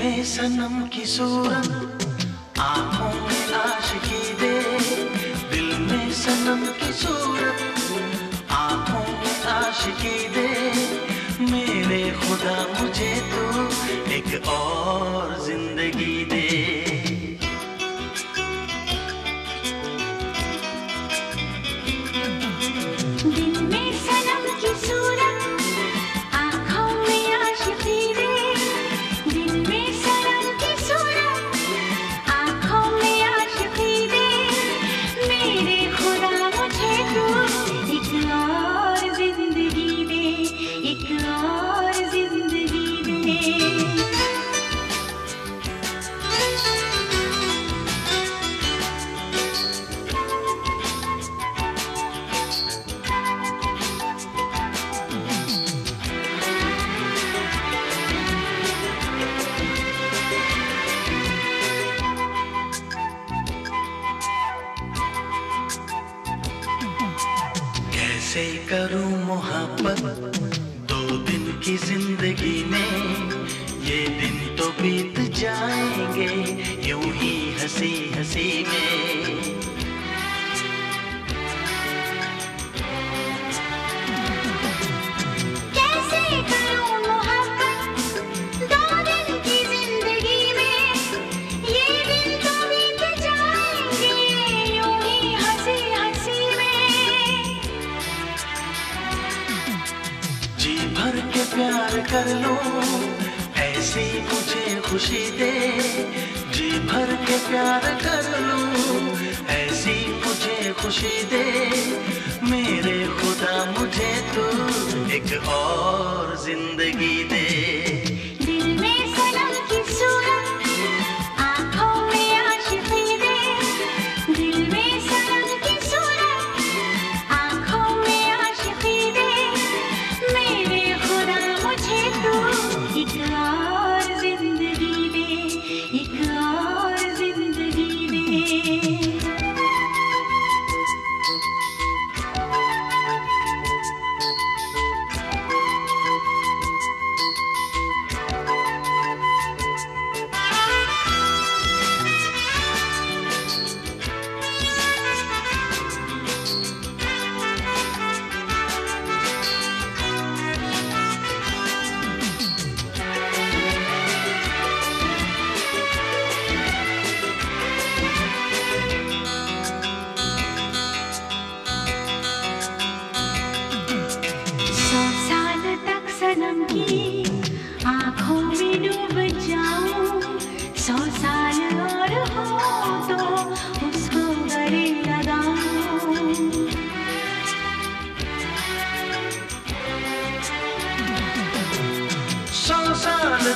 में सनम की सूरत आँखों में की दे। दिल में सनम की सूरत आँखों में की दे। मेरे खुदा, मुझे तो एक और ज़िंदगी करूँ मोहब्बत दो दिन की ज़िंदगी में? ये दिन तो बीत जाएँगे यूँ ही हँसी हँसी में। कैसे करूँ मोहब्बत दो दिन की ज़िंदगी में? ये दिन तो बीत जाएँगे यूँ ही हँसी हँसी में। जी भर के प्यार कर लो ऐसी मुझे खुशी दे। जी भर के प्यार कर लो, ऐसी मुझे खुशी दे। मेरे खुदा, मुझे तू एक और ज़िंदगी दे।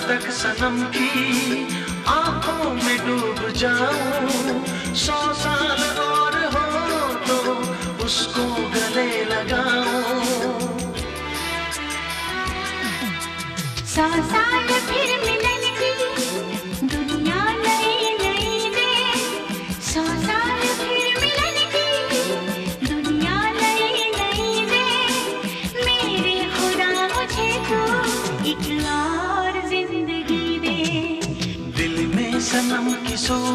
तक सनम की आँखों में डूब जाऊँ। सौ साल और हो तो उसको गले लगाऊँ। सौ साल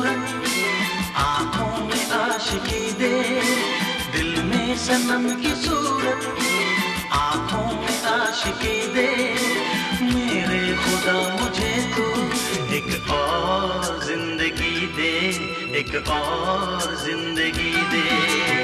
आँखों में आशिकी दे, दिल में सनम की सूरत आँखों में आशिकी दे, मेरे खुदा मुझे तू एक और ज़िंदगी दे, एक और ज़िंदगी दे।